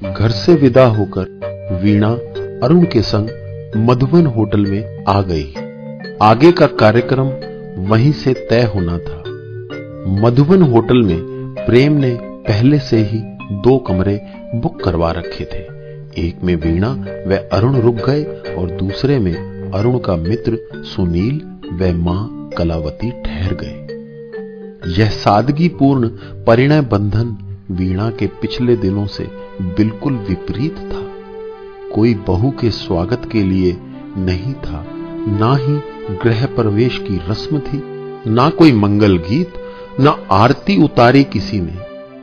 घर से विदा होकर वीणा अरुण के संग मधुबन होटल में आ गई। आगे का कार्यक्रम वहीं से तय होना था। मधुबन होटल में प्रेम ने पहले से ही दो कमरे बुक करवा रखे थे। एक में वीणा व अरुण रुक गए और दूसरे में अरुण का मित्र सुनील व माँ कलावती ठहर गए। यह सादगीपूर्ण परिणय बंधन वीणा के पिछले दिनों से बिल्कुल विपरीत था। कोई बहू के स्वागत के लिए नहीं था, ना ही गृह प्रवेश की रस्म थी, ना कोई मंगल गीत, ना आरती उतारी किसी ने।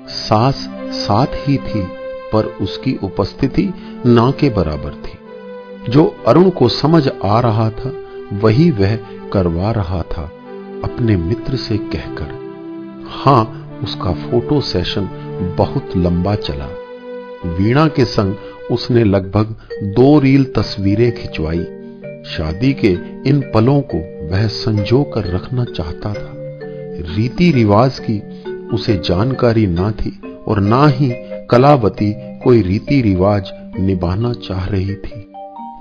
सास साथ ही थी, पर उसकी उपस्थिति ना के बराबर थी। जो अरुण को समझ आ रहा था, वही वह करवा रहा था, अपने मित्र से कहकर। हाँ, उसका फ़ोटो सेशन बहुत लंबा चला। वीणा के संग उसने लगभग दो रील तस्वीरें खिंचवाई। शादी के इन पलों को वह संजो कर रखना चाहता था। रीति रिवाज की उसे जानकारी ना थी और ना ही कलावती कोई रीति रिवाज निभाना चाह रही थी।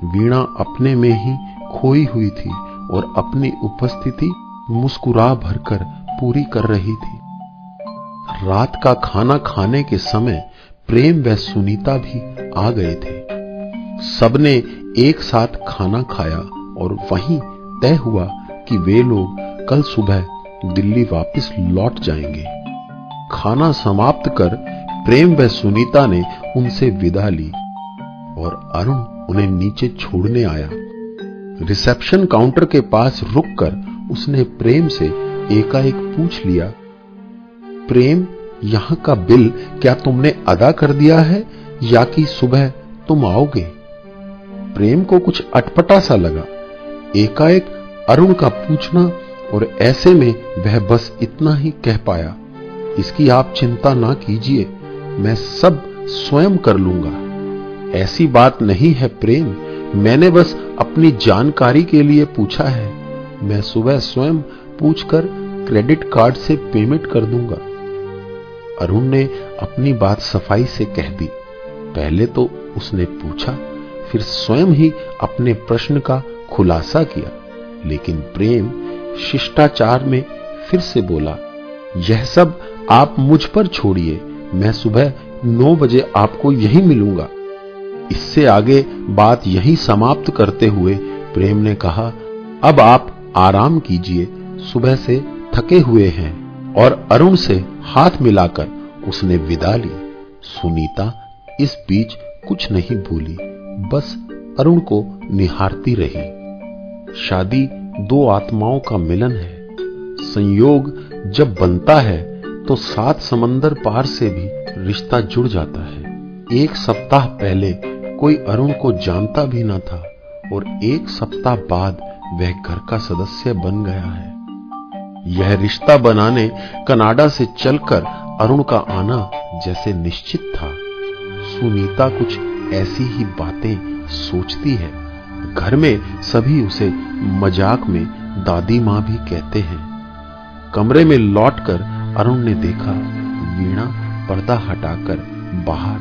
वीणा अपने में ही खोई हुई थी और अपनी उपस्थिति मुस्कुरा भरकर पूरी कर रही थी। रात का खाना खाने के समय प्रेम व सुनीता भी आ गए थे। सबने एक साथ खाना खाया और वहीं तय हुआ कि वे लोग कल सुबह दिल्ली वापस लौट जाएँगे। खाना समाप्त कर प्रेम व सुनीता ने उनसे विदा ली और अरुण उन्हें नीचे छोड़ने आया। रिसेप्शन काउंटर के पास रुककर उसने प्रेम से एकाएक पूछ लिया, प्रेम यहाँ का बिल क्या तुमने अदा कर दिया है, या कि सुबह तुम आओगे? प्रेम को कुछ अटपटा सा लगा। एकाएक अरुण का पूछना और ऐसे में वह बस इतना ही कह पाया, इसकी आप चिंता ना कीजिए, मैं सब स्वयं कर लूँगा। ऐसी बात नहीं है प्रेम, मैंने बस अपनी जानकारी के लिए पूछा है। मैं सुबह स्वयं पूछकर क्रेडिट कार्ड से पेमेंट कर दूँगा। अरुण ने अपनी बात सफ़ाई से कह दी। पहले तो उसने पूछा, फिर स्वयं ही अपने प्रश्न का खुलासा किया। लेकिन प्रेम शिष्टाचार में फिर से बोला, यह सब आप मुझ पर छोड़िए। मैं सुबह नौ बजे आपको यहीं मिलूँगा। इससे आगे बात यही समाप्त करते हुए प्रेम ने कहा, अब आप आराम कीजिए। सुबह से थके हुए हैं। और अरुण से हाथ मिलाकर उसने विदा ली। सुनीता इस बीच कुछ नहीं भूली बस अरुण को निहारती रही। शादी दो आत्माओं का मिलन है। संयोग जब बनता है तो सात समंदर पार से भी रिश्ता जुड़ जाता है। एक सप्ताह पहले कोई अरुण को जानता भी न था और एक सप्ताह बाद वह घर का सदस्य बन गया है। यह रिश्ता बनाने कनाडा से चलकर अरुण का आना जैसे निश्चित था। सुनीता कुछ ऐसी ही बातें सोचती है। घर में सभी उसे मज़ाक में दादी माँ भी कहते हैं। कमरे में लौटकर अरुण ने देखा, वीणा पर्दा हटाकर बाहर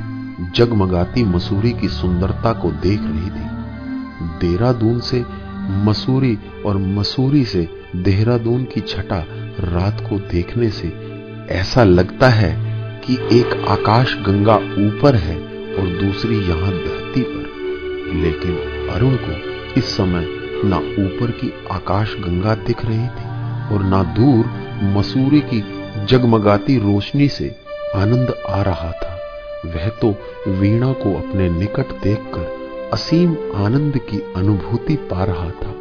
जगमगाती मसूरी की सुंदरता को देख रही थी। देहरादून से मसूरी और मसूरी से देहरादून की छटा रात को देखने से ऐसा लगता है कि एक आकाश गंगा ऊपर है और दूसरी यहाँ धरती पर। लेकिन अरुण को इस समय ना ऊपर की आकाश गंगा दिख रही थी और ना दूर मसूरी की जगमगाती रोशनी से आनंद आ रहा था। वह तो वीणा को अपने निकट देखकर असीम आनंद की अनुभूति पा रहा था।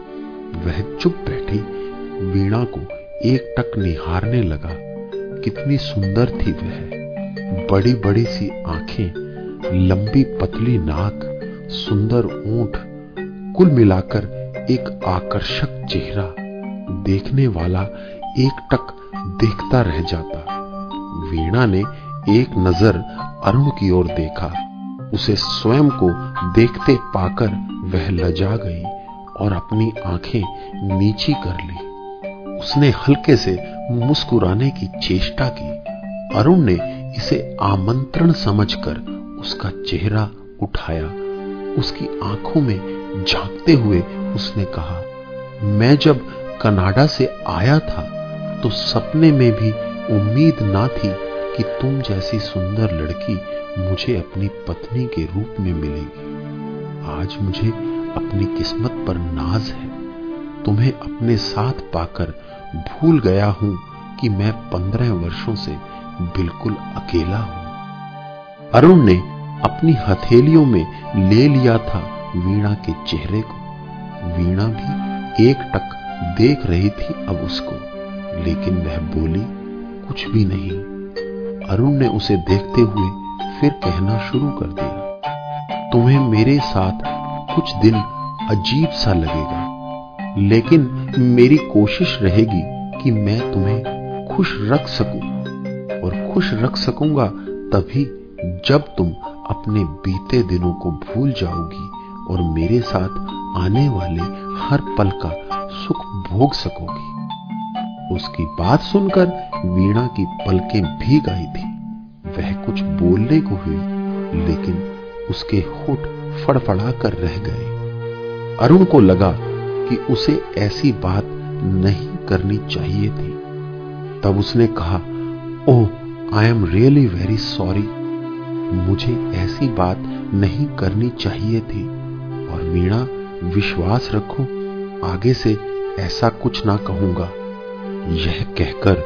वह चुप बैठी वीणा को एक टक निहारने लगा। कितनी सुंदर थी वह। बड़ी बड़ी सी आँखें, लंबी पतली नाक, सुंदर ऊँट, कुल मिलाकर एक आकर्षक चेहरा। देखने वाला एक टक देखता रह जाता। वीणा ने एक नज़र अरुण की ओर देखा। उसे स्वयं को देखते पाकर वह लजा गई और अपनी आँखें नीची कर ली। उसने हल्के से मुस्कुराने की चेष्टा की। अरुण ने इसे आमंत्रण समझकर उसका चेहरा उठाया। उसकी आँखों में झांकते हुए उसने कहा, मैं जब कनाडा से आया था तो सपने में भी उम्मीद ना थी कि तुम जैसी सुंदर लड़की मुझे अपनी पत्नी के रूप में मिलेगी। आज मुझे अपनी किस्मत पर नाज है। तुम्हें अपने साथ पाकर भूल गया हूँ कि मैं पंद्रह वर्षों से बिल्कुल अकेला हूँ। अरुण ने अपनी हथेलियों में ले लिया था वीणा के चेहरे को। वीणा भी एक टक देख रही थी अब उसको, लेकिन वह बोली, कुछ भी नहीं। अरुण ने उसे देखते हुए फिर कहना शुरू कर दिया, तुम्हें मेरे साथ कुछ दिन अजीब सा लगेगा। लेकिन मेरी कोशिश रहेगी कि मैं तुम्हें खुश रख सकूँ। और खुश रख सकूँगा तभी जब तुम अपने बीते दिनों को भूल जाओगी और मेरे साथ आने वाले हर पल का सुख भोग सकोगी। उसकी बात सुनकर वीणा की पलकें भी गई थी। वह कुछ बोलने को हुई, लेकिन उसके होठ फड़फड़ा कर रह गए। अरुण को लगा कि उसे ऐसी बात नहीं करनी चाहिए थी। तब उसने कहा, ओह I am really very sorry मुझे ऐसी बात नहीं करनी चाहिए थी। और वीणा विश्वास रखो, आगे से ऐसा कुछ ना कहूँगा। यह कहकर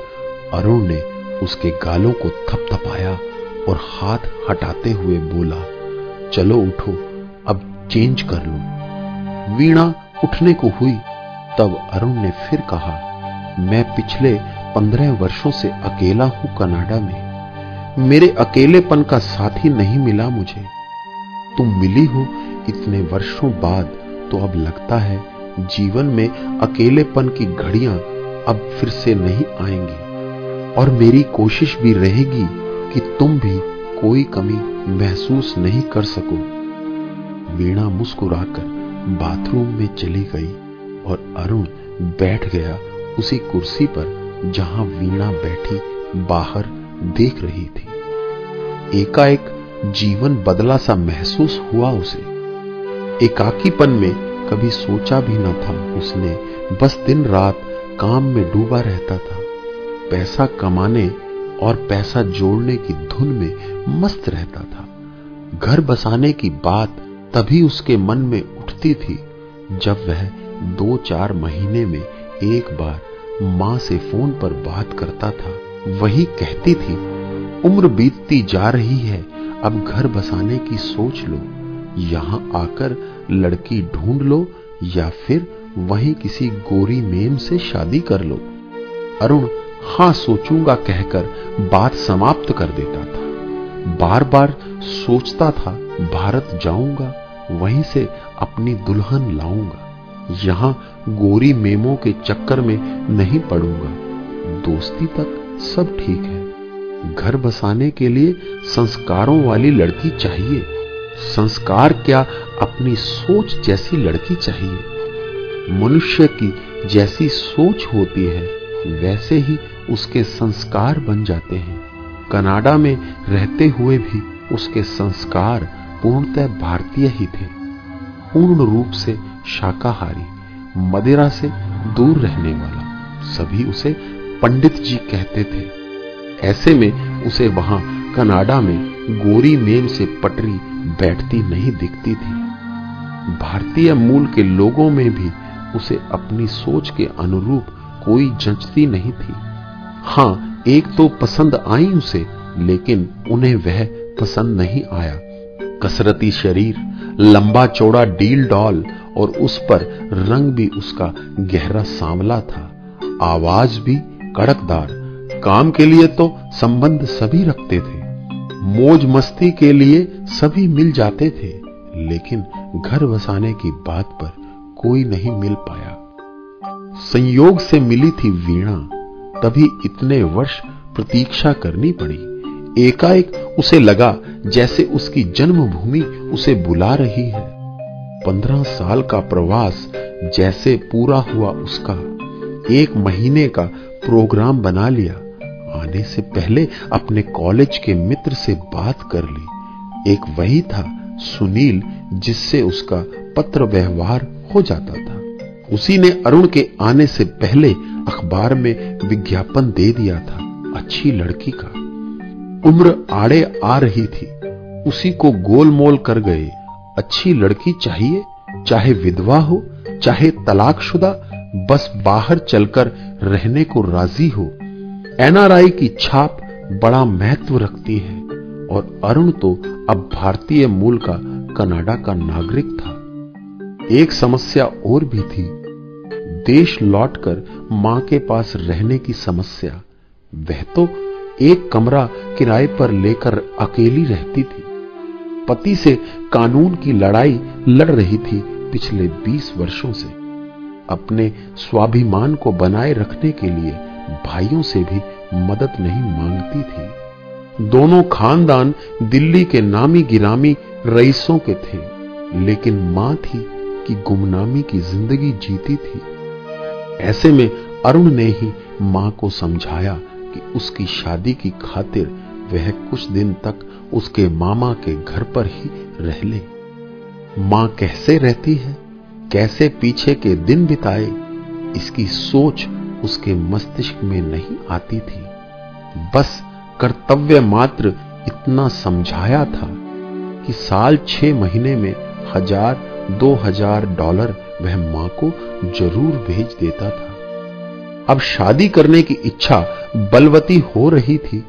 अरुण ने उसके गालों को थपथपाया और हाथ हटाते हुए बोला, चलो उठो, अब चेंज कर लो। वीणा उठने को हुई, तब अरुण ने फिर कहा, मैं पिछले पंद्रह वर्षों से अकेला हूँ कनाडा में। मेरे अकेलेपन का साथी नहीं मिला मुझे। तुम मिली हो इतने वर्षों बाद तो अब लगता है जीवन में अकेलेपन की घड़ियाँ अब फिर से नहीं आएँगी। और मेरी कोशिश भी रहेगी कि तुम भी कोई कमी महसूस नहीं कर सको। वीणा मुस्कुराकर बाथरूम में चली गई और अरुण बैठ गया उसी कुर्सी पर जहाँ वीणा बैठी बाहर देख रही थी। एकाएक जीवन बदला सा महसूस हुआ उसे। एकाकीपन में कभी सोचा भी न था उसने, बस दिन रात काम में डूबा रहता था। पैसा कमाने और पैसा जोड़ने की धुन में मस्त रहता था। घर बसाने की बात तभी उसके मन में उठती थी, जब वह दो चार महीने में एक बार माँ से फ़ोन पर बात करता था, वही कहती थी, उम्र बीतती जा रही है, अब घर बसाने की सोच लो, यहाँ आकर लड़की ढूंढ लो, या फिर वहीं किसी गोरी मेम से शादी कर लो। अरुण, हाँ, सोचूँगा, कहकर बात समाप्त कर देता था। बार बार सोचता था, भारत जाऊँगा वहीं से अपनी दुल्हन लाऊँगा। यहाँ गोरी मेमो के चक्कर में नहीं पड़ूँगा। दोस्ती तक सब ठीक है। घर बसाने के लिए संस्कारों वाली लड़की चाहिए। संस्कार क्या अपनी सोच जैसी लड़की चाहिए? मनुष्य की जैसी सोच होती है, वैसे ही उसके संस्कार बन जाते हैं। कनाडा में रहते हुए भी उसके संस्कार पूर्णतः भारतीय ही थे। पूर्ण रूप से शाकाहारी, मदिरा से दूर रहने वाला, सभी उसे पंडित जी कहते थे। ऐसे में उसे वहाँ कनाडा में गोरी मेम से पटरी बैठती नहीं दिखती थी। भारतीय मूल के लोगों में भी उसे अपनी सोच के अनुरूप कोई जंचती नहीं थी। हाँ, एक तो पसंद आई उसे, लेकिन उन्हें वह पसंद नहीं आया। कसरती शरीर, लंबा चौड़ा डील डॉल, और उस पर रंग भी उसका गहरा सांवला था। आवाज़ भी कड़कदार। काम के लिए तो संबंध सभी रखते थे। मौज मस्ती के लिए सभी मिल जाते थे, लेकिन घर बसाने की बात पर कोई नहीं मिल पाया। संयोग से मिली थी वीणा। तभी इतने वर्ष प्रतीक्षा करनी पड़ी। एकाएक उसे लगा जैसे उसकी जन्मभूमि उसे बुला रही है। पंद्रह साल का प्रवास जैसे पूरा हुआ उसका। एक महीने का प्रोग्राम बना लिया। आने से पहले अपने कॉलेज के मित्र से बात कर ली। एक वही था, सुनील, जिससे उसका पत्र व्यवहार हो जाता था। उसी ने अरुण के आने से पहले अखबार में विज्ञापन दे दिया था, अच्छी लड़की का। उम्र आड़े आ रही थी। उसी को गोलमोल कर गए। अच्छी लड़की चाहिए, चाहे विधवा हो, चाहे तलाकशुदा, बस बाहर चलकर रहने को राज़ी हो। एनआरआई की छाप बड़ा महत्व रखती है, और अरुण तो अब भारतीय मूल का कनाडा का नागरिक था। एक समस्या और भी थी। देश लौटकर माँ के पास रहने की समस्या। वह तो एक कमरा किराए पर लेकर अकेली रहती थी। पति से कानून की लड़ाई लड़ रही थी पिछले 20 वर्षों से। अपने स्वाभिमान को बनाए रखने के लिए भाइयों से भी मदद नहीं मांगती थी। दोनों खानदान दिल्ली के नामी गिरामी रईसों के थे, लेकिन माँ थी कि गुमनामी की ज़िंदगी जीती थी। ऐसे में अरुण ने ही माँ को समझाया कि उसकी शादी की खातिर वह कुछ दिन तक उसके मामा के घर पर ही रह ले। माँ कैसे रहती है? कैसे पीछे के दिन बिताए? इसकी सोच उसके मस्तिष्क में नहीं आती थी। बस कर्तव्य मात्र इतना समझाया था कि साल छह महीने में हज़ार दो हज़ार डॉलर वह माँ को ज़रूर भेज देता था। अब शादी करने की इच्छा बलवती हो रही थी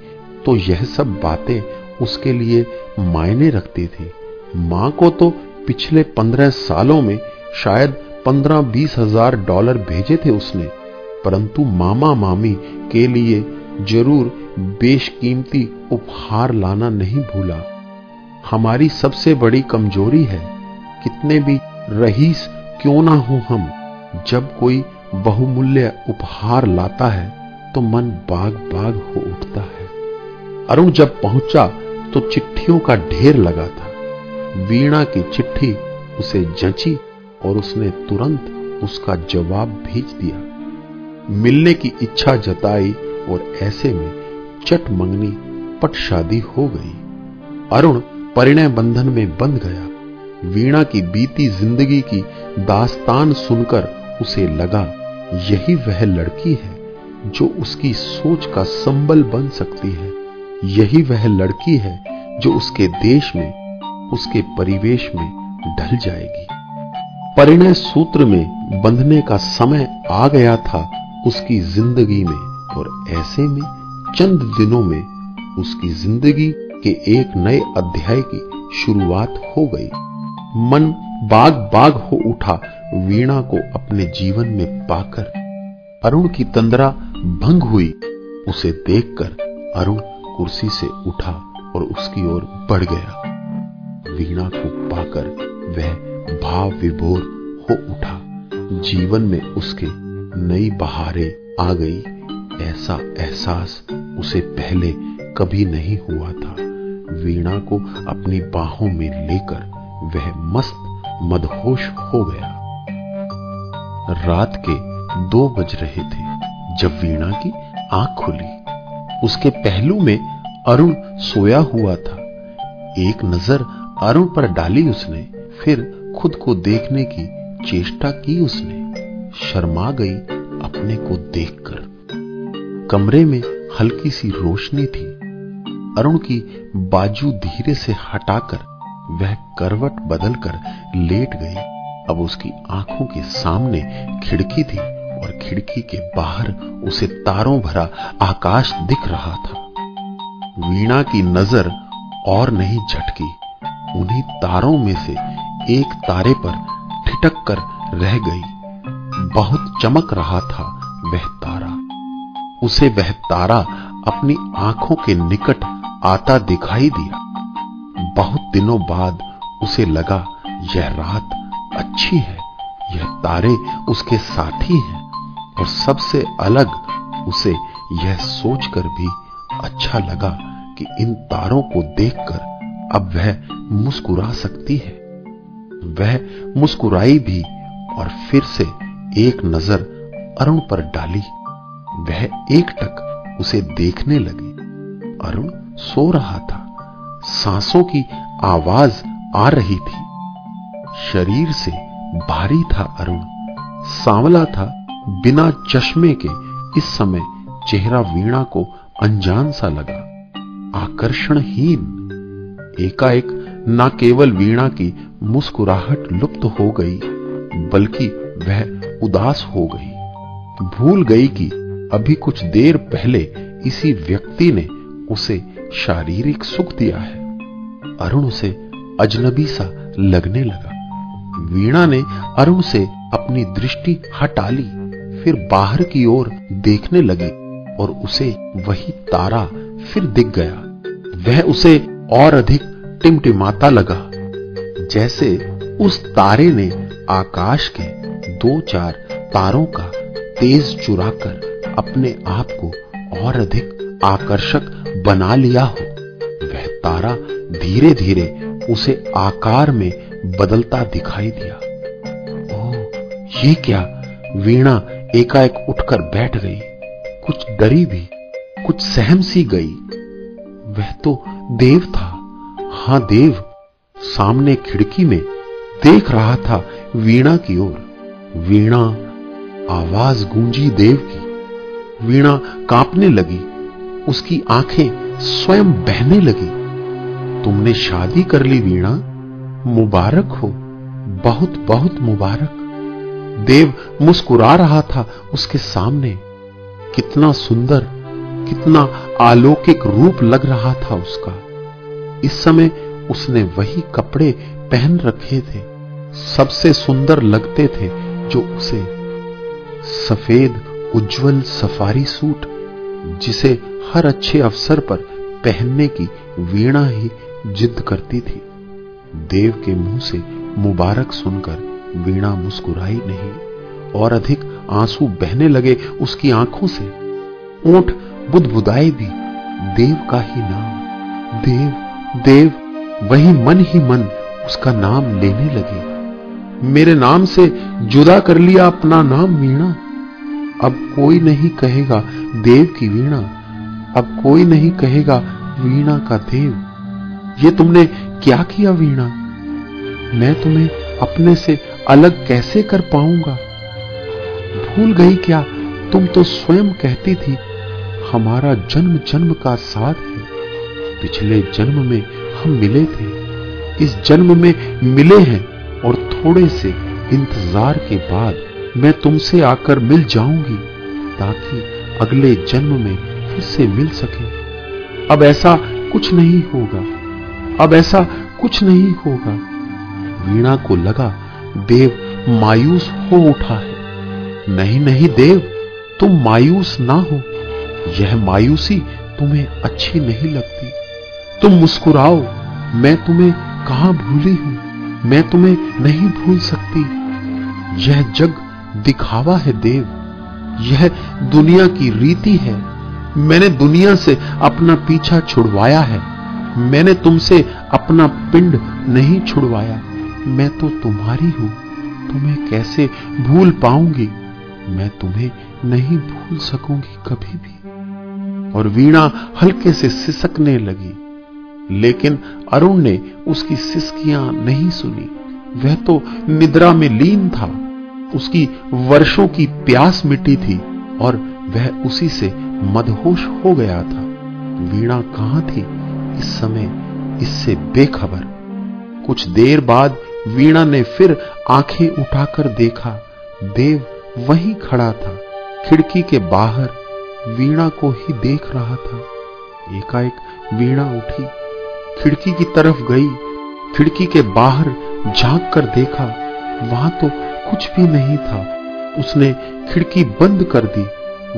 तो यह सब बातें उसके लिए मायने रखती थी। माँ को तो पिछले पंद्रह सालों में शायद पंद्रह बीस हज़ार डॉलर भेजे थे उसने, परंतु मामा मामी के लिए ज़रूर बेशकीमती उपहार लाना नहीं भूला। हमारी सबसे बड़ी कमज़ोरी है, कितने भी रहीस क्यों ना हो हम, जब कोई बहुमूल्य उपहार लाता है तो मन बाग बाग हो उठता है। अरुण जब पहुँचा तो चिट्ठियों का ढेर लगा था। वीणा की चिट्ठी उसे जंची और उसने तुरंत उसका जवाब भेज दिया। मिलने की इच्छा जताई और ऐसे में चट मंगनी पट शादी हो गई। अरुण परिणय बंधन में बंध गया। वीणा की बीती ज़िंदगी की दास्तान सुनकर उसे लगा यही वह लड़की है जो उसकी सोच का संबल बन सकती है। यही वह लड़की है जो उसके देश में, उसके परिवेश में ढल जाएगी। परिणय सूत्र में बंधने का समय आ गया था उसकी ज़िंदगी में और ऐसे में चंद दिनों में उसकी ज़िंदगी के एक नए अध्याय की शुरुआत हो गई। मन बाग बाग हो उठा वीणा को अपने जीवन में पाकर अरुण की तंद्रा भंग हुई। उसे देखकर अरुण कुर्सी से उठा और उसकी ओर बढ़ गया। वीणा को पाकर वह भाव विभोर हो उठा। जीवन में उसके नई बहारें आ गई। ऐसा एहसास उसे पहले कभी नहीं हुआ था। वीणा को अपनी बाहों में लेकर वह मस्त मदहोश हो गया। रात के दो बज रहे थे, जब वीणा की आँख खुली। उसके पहलू में अरुण सोया हुआ था। एक नज़र अरुण पर डाली उसने, फिर खुद को देखने की चेष्टा की उसने। शर्मा गई अपने को देखकर। कमरे में हल्की सी रोशनी थी। अरुण की बाजू धीरे से हटाकर वह करवट बदलकर लेट गई। अब उसकी आँखों के सामने खिड़की थी और खिड़की के बाहर उसे तारों भरा आकाश दिख रहा था। वीणा की नज़र और नहीं झटकी। उन्हीं तारों में से एक तारे पर ठिटक कर रह गई। बहुत चमक रहा था वह तारा। उसे वह तारा अपनी आँखों के निकट आता दिखाई दिया। बहुत दिनों बाद उसे लगा, यह रात अच्छी है, यह तारे उसके साथी हैं और सबसे अलग उसे यह सोचकर भी अच्छा लगा कि इन तारों को देखकर अब वह मुस्कुरा सकती है। वह मुस्कुराई भी और फिर से एक नज़र अरुण पर डाली। वह एकटक उसे देखने लगी। अरुण सो रहा था। सांसों की आवाज़ आ रही थी। शरीर से भारी था अरुण। सांवला था बिना चश्मे के। इस समय चेहरा वीणा को अनजान सा लगा। आकर्षणहीन। एकाएक न केवल वीणा की मुस्कुराहट लुप्त हो गई, बल्कि वह उदास हो गई। भूल गई कि अभी कुछ देर पहले इसी व्यक्ति ने उसे शारीरिक सुख दिया है। अरुण उसे अजनबी सा लगने लगा। वीणा ने अरुण से अपनी दृष्टि हटा ली, फिर बाहर की ओर देखने लगी और उसे वही तारा फिर दिख गया। वह उसे और अधिक टिमटिमाता लगा, जैसे उस तारे ने आकाश के दो चार तारों का तेज चुराकर अपने आप को और अधिक आकर्षक बना लिया हो। वह तारा धीरे धीरे उसे आकार में बदलता दिखाई दिया। ओ ये क्या? वीणा एकाएक उठकर बैठ गई। कुछ डरी भी, कुछ सहम सी गई। वह तो देव था। हाँ, देव सामने खिड़की में देख रहा था वीणा की ओर। वीणा आवाज़ गूंजी देव की। वीणा कांपने लगी। उसकी आँखें स्वयं बहने लगी। तुमने शादी कर ली वीणा, मुबारक हो, बहुत बहुत मुबारक। देव मुस्कुरा रहा था उसके सामने। कितना सुंदर, कितना अलौकिक रूप लग रहा था उसका। इस समय उसने वही कपड़े पहन रखे थे, सबसे सुंदर लगते थे जो उसे। सफ़ेद उज्जवल सफारी सूट, जिसे हर अच्छे अवसर पर पहनने की वीणा ही जिद करती थी। देव के मुँह से मुबारक सुनकर वीणा मुस्कुराई नहीं और अधिक आँसू बहने लगे उसकी आँखों से। ऊँट बुदबुदाए भी देव का ही नाम, देव देव, वही मन ही मन उसका नाम लेने लगे। मेरे नाम से जुदा कर लिया अपना नाम वीणा। अब कोई नहीं कहेगा देव की वीणा। अब कोई नहीं कहेगा, वीणा का देव। ये तुमने क्या किया वीणा? मैं तुम्हें अपने से अलग कैसे कर पाऊँगा? भूल गई क्या? तुम तो स्वयं कहती थी, हमारा जन्म जन्म का साथ है। पिछले जन्म में हम मिले थे। इस जन्म में मिले हैं और थोड़े से इंतज़ार के बाद मैं तुमसे आकर मिल जाऊँगी, ताकि अगले जन्म में फिर से मिल सके। अब ऐसा कुछ नहीं होगा। अब ऐसा कुछ नहीं होगा। वीणा को लगा, देव मायूस हो उठा है। नहीं नहीं देव, तुम मायूस ना हो। यह मायूसी तुम्हें अच्छी नहीं लगती। तुम मुस्कुराओ, मैं तुम्हें कहाँ भूली हूँ? मैं तुम्हें नहीं भूल सकती। यह जग दिखावा है देव। यह दुनिया की रीति है। मैंने दुनिया से अपना पीछा छुड़वाया है। मैंने तुमसे अपना पिंड नहीं छुड़वाया। मैं तो तुम्हारी हूँ। तुम्हें कैसे भूल पाऊँगी? मैं तुम्हें नहीं भूल सकूँगी कभी भी। और वीणा हल्के से सिसकने लगी। लेकिन अरुण ने उसकी सिसकियाँ नहीं सुनी। वह तो निद्रा में लीन था। उसकी वर्षों की प्यास मिटी थी और वह उसी से मदहोश हो गया था। वीणा कहाँ थी? इस समय इससे बेखबर। कुछ देर बाद वीणा ने फिर आँखें उठाकर देखा। देव वहीं खड़ा था। खिड़की के बाहर वीणा को ही देख रहा था। एकाएक वीणा उठी। खिड़की की तरफ़ गई। खिड़की के बाहर झाँक कर देखा। वहाँ तो कुछ भी नहीं था। उसने खिड़की बंद कर दी।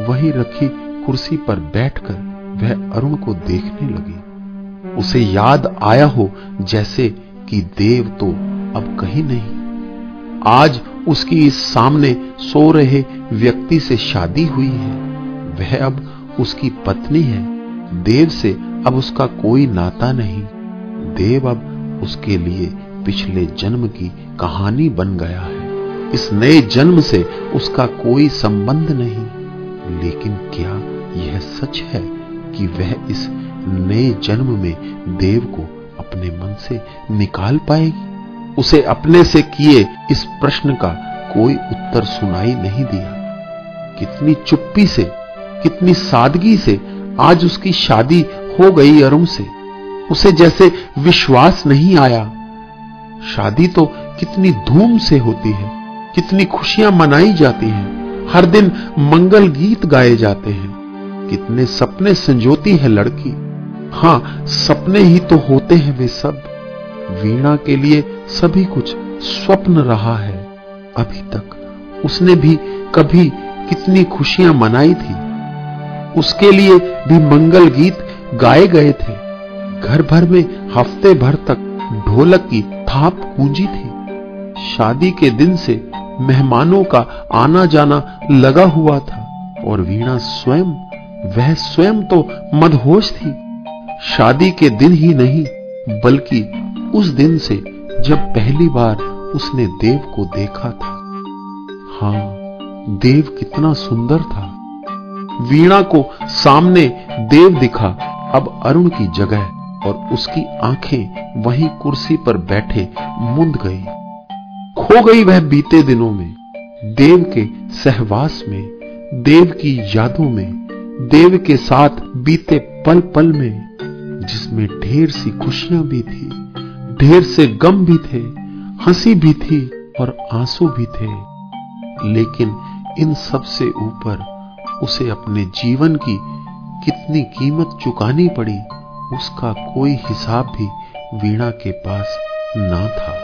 वहीं रखी कुर्सी पर बैठकर वह अरुण को देखने लगी। उसे याद आया हो जैसे कि देव तो अब कहीं नहीं। आज उसकी इस सामने सो रहे व्यक्ति से शादी हुई है। वह अब उसकी पत्नी है। देव से अब उसका कोई नाता नहीं। देव अब उसके लिए पिछले जन्म की कहानी बन गया है। इस नए जन्म से उसका कोई संबंध नहीं। लेकिन क्या यह सच है कि वह इस नए जन्म में देव को अपने मन से निकाल पाएगी। उसे अपने से किए इस प्रश्न का कोई उत्तर सुनाई नहीं दिया। कितनी चुप्पी से, कितनी सादगी से आज उसकी शादी हो गई अरुण से। उसे जैसे विश्वास नहीं आया। शादी तो कितनी धूम से होती है, कितनी खुशियाँ मनाई जाती हैं। हर दिन मंगल गीत गाए जाते हैं। कितने सपने संजोती है लड़की। हाँ, सपने ही तो होते हैं वे सब। वीणा के लिए सभी कुछ स्वप्न रहा है। अभी तक उसने भी कभी कितनी खुशियाँ मनाई थी। उसके लिए भी मंगल गीत गाए गए थे। घर भर में हफ़्ते भर तक ढोलक की थाप गूंजी थी। शादी के दिन से मेहमानों का आना जाना लगा हुआ था और वीणा स्वयं वह स्वयं तो मदहोश थी। शादी के दिन ही नहीं, बल्कि उस दिन से जब पहली बार उसने देव को देखा था। हाँ, देव कितना सुंदर था। वीणा को सामने देव दिखा। अब अरुण की जगह और उसकी आँखें वहीं कुर्सी पर बैठे मुंद गई। खो गई वह बीते दिनों में, देव के सहवास में, देव की यादों में। देव के साथ बीते पल पल में, जिसमें ढेर सी खुशियाँ भी थी, ढेर से गम भी थे, हँसी भी थी और आँसू भी थे। लेकिन इन सबसे ऊपर उसे अपने जीवन की कितनी कीमत चुकानी पड़ी, उसका कोई हिसाब भी वीणा के पास ना था।